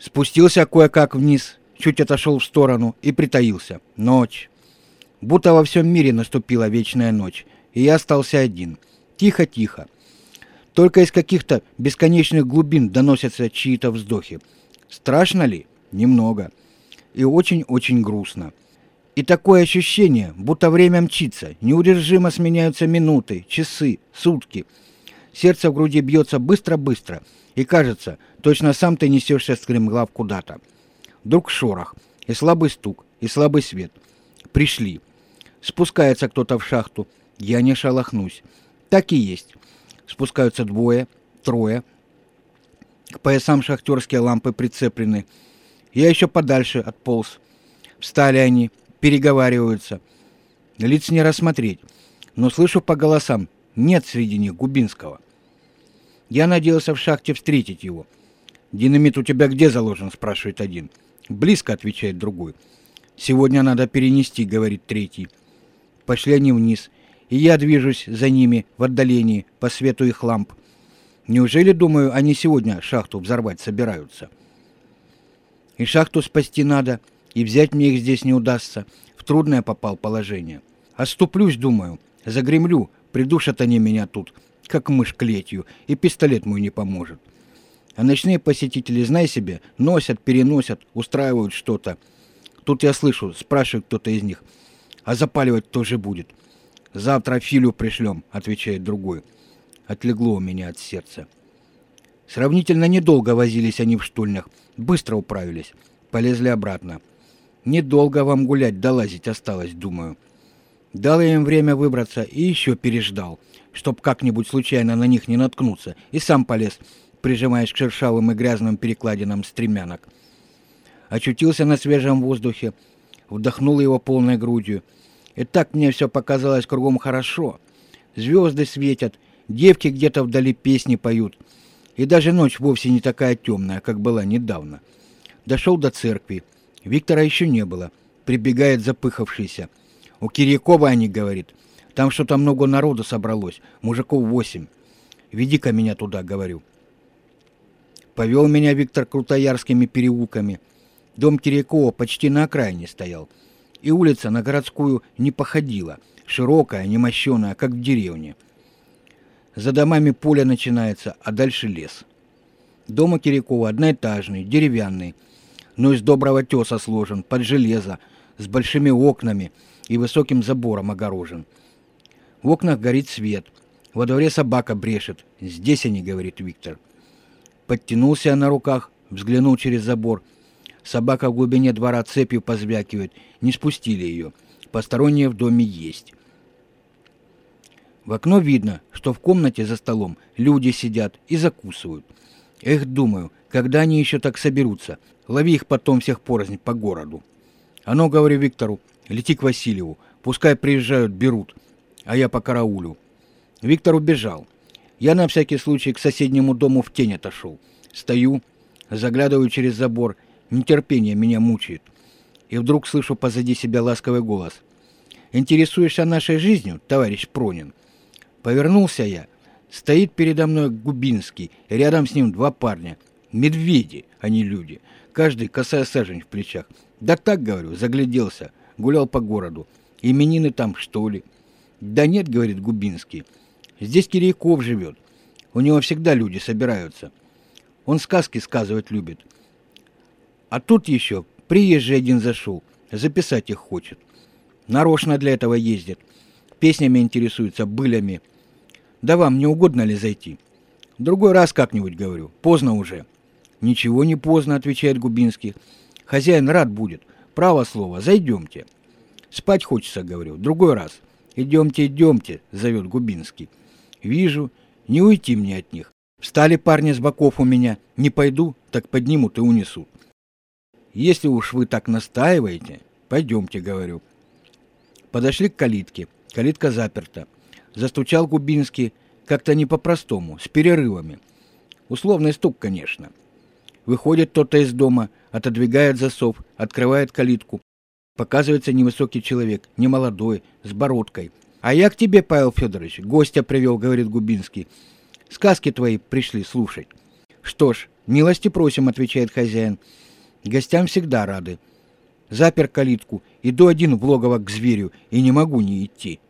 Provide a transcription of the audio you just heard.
Спустился кое-как вниз, чуть отошел в сторону и притаился. Ночь. Будто во всем мире наступила вечная ночь, и я остался один. Тихо-тихо. Только из каких-то бесконечных глубин доносятся чьи-то вздохи. Страшно ли? Немного. И очень-очень грустно. И такое ощущение, будто время мчится, неудержимо сменяются минуты, часы, сутки. Сердце в груди бьется быстро-быстро, и кажется, точно сам ты несешься стремглав куда-то. Вдруг шорох, и слабый стук, и слабый свет. Пришли. Спускается кто-то в шахту. Я не шелохнусь. Так и есть. Спускаются двое, трое. К поясам шахтерские лампы прицеплены. Я еще подальше отполз. Встали они, переговариваются. Лиц не рассмотреть, но слышу по голосам, нет среди них Губинского. Я надеялся в шахте встретить его. «Динамит у тебя где заложен?» – спрашивает один. «Близко», – отвечает другой. «Сегодня надо перенести», – говорит третий. Пошли они вниз, и я движусь за ними в отдалении по свету их ламп. Неужели, думаю, они сегодня шахту взорвать собираются? И шахту спасти надо, и взять мне их здесь не удастся. В трудное попал положение. Оступлюсь, думаю, загремлю, придушат они меня тут, как мышь клетью, и пистолет мой не поможет. А ночные посетители, знай себе, носят, переносят, устраивают что-то. Тут я слышу, спрашивает кто-то из них, а запаливать тоже будет. Завтра Филю пришлем, отвечает другой. Отлегло у меня от сердца. Сравнительно недолго возились они в штульнях, быстро управились, полезли обратно. Недолго вам гулять да лазить осталось, думаю. Дал я им время выбраться и еще переждал, чтоб как-нибудь случайно на них не наткнуться, и сам полез, прижимаясь к шершавым и грязным перекладинам стремянок. Очутился на свежем воздухе, вдохнул его полной грудью. И так мне все показалось кругом хорошо. Звезды светят, девки где-то вдали песни поют. И даже ночь вовсе не такая темная, как была недавно. Дошел до церкви. Виктора еще не было. Прибегает запыхавшийся. У Кирьякова они, говорит. Там что-то много народу собралось. Мужиков восемь. Веди-ка меня туда, говорю. Повел меня Виктор крутоярскими переулками. Дом Кирьякова почти на окраине стоял. И улица на городскую не походила. Широкая, немощеная, как в деревне. За домами поле начинается, а дальше лес. Дом у Кирякова одноэтажный, деревянный, но из доброго теса сложен, под железо, с большими окнами и высоким забором огорожен. В окнах горит свет. Во дворе собака брешет. Здесь они, говорит Виктор. Подтянулся на руках, взглянул через забор. Собака в глубине двора цепью позвякивает. Не спустили ее. Посторонние в доме есть. В окно видно, что в комнате за столом люди сидят и закусывают. Эх, думаю, когда они еще так соберутся? Лови их потом всех порознь по городу. Ну, говорю Виктору, лети к Васильеву, пускай приезжают, берут, а я по караулю. Виктор убежал. Я на всякий случай к соседнему дому в тень отошел. Стою, заглядываю через забор, нетерпение меня мучает. И вдруг слышу позади себя ласковый голос. «Интересуешься нашей жизнью, товарищ Пронин?» Повернулся я. Стоит передо мной Губинский, рядом с ним два парня. Медведи, а не люди. Каждый косая сажень в плечах. Да так, говорю, загляделся. Гулял по городу. Именины там, что ли? Да нет, говорит Губинский. Здесь Кирейков живет. У него всегда люди собираются. Он сказки сказывать любит. А тут еще приезжий один зашел. Записать их хочет. Нарочно для этого ездит. Песнями интересуется, былями. Да вам не угодно ли зайти? Другой раз как-нибудь, говорю. Поздно уже. Ничего не поздно, отвечает Губинский. Хозяин рад будет. Право слово, зайдемте. Спать хочется, говорю. Другой раз. Идемте, идемте, зовет Губинский. Вижу, не уйти мне от них. Встали парни с боков у меня. Не пойду, так поднимут и унесут. Если уж вы так настаиваете, пойдемте, говорю. Подошли к калитке. Калитка заперта. Застучал Губинский как-то не по-простому, с перерывами. Условный стук, конечно. Выходит кто-то из дома, отодвигает засов, открывает калитку. Показывается невысокий человек, немолодой, с бородкой. «А я к тебе, Павел Федорович, гостя привел», — говорит Губинский. «Сказки твои пришли слушать». «Что ж, «Милости просим», — отвечает хозяин. «Гостям всегда рады». Запер калитку, иду один в логово к зверю и не могу не идти.